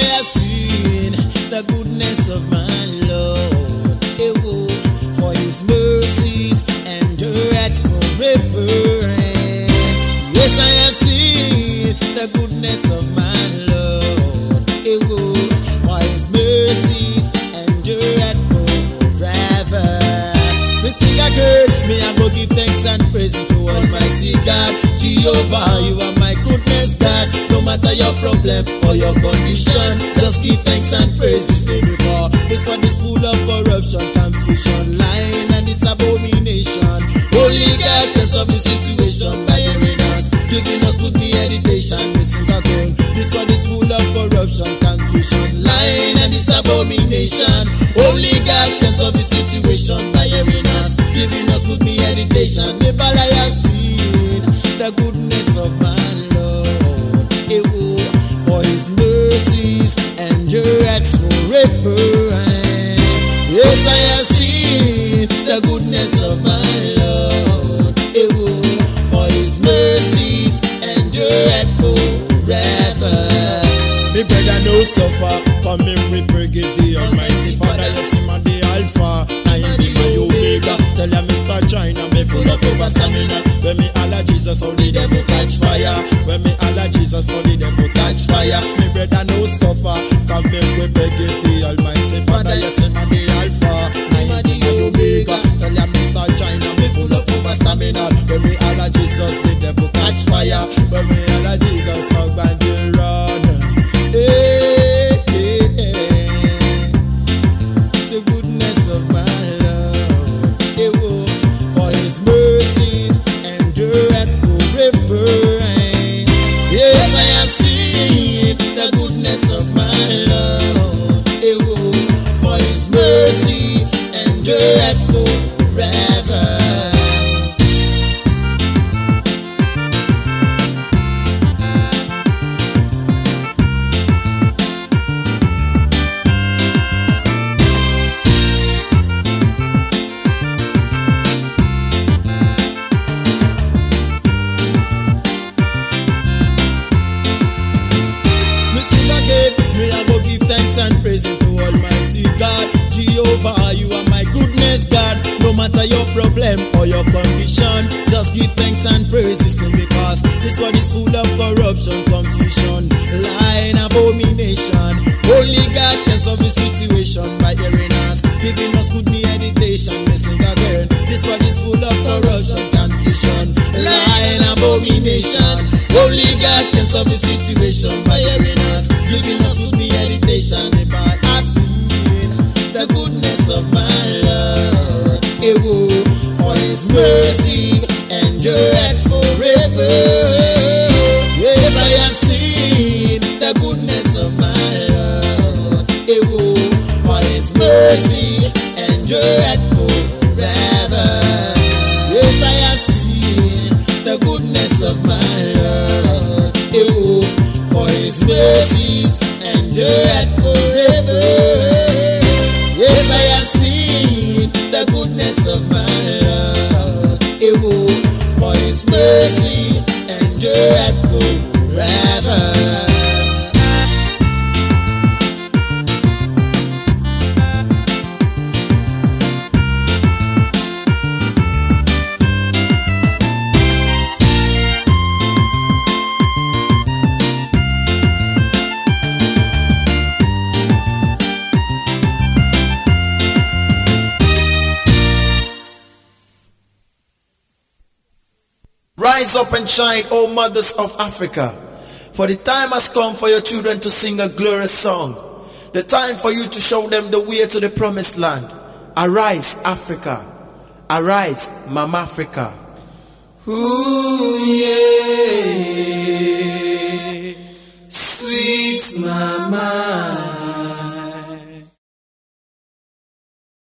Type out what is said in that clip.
I seen the goodness of my Lord. For his mercies endureth forever. Yes, I have seen the goodness of my Lord. For his mercies endureth forever. Me again, me I go give thanks and praise to Almighty God. Jehovah, problem or your condition, just give thanks and praise His name before. This one is full of corruption, confusion, lying, and this abomination. Holy God, can solve the situation by hearing us, giving us good meditation. We sing again. This one is full of corruption, confusion, lying, and this abomination. Holy God can solve the situation by hearing us, giving us good meditation. Never I no suffer, pray give the Almighty Father. Yes, him and the Alpha, I am the my Omega. Tell ya Mr. China, me full of over stamina. When me Allah Jesus, only the devil catch fire. When me Allah Jesus, only the devil catch fire. Me brother no suffer, come in goodness, God. No matter your problem or your condition, just give thanks and praise His name because this world is full of corruption, confusion, lying, abomination. Only God can solve the situation by hearing us, giving us good meditation. Me sing again, this world is full of corruption, confusion, lying, abomination. Only God can solve the situation by hearing the goodness of my Lord. Oh, for His mercy endureth forever. Rise up and shine, O mothers of Africa. For the time has come for your children to sing a glorious song. The time for you to show them the way to the promised land. Arise, Africa. Arise, Mama Africa. Ooh.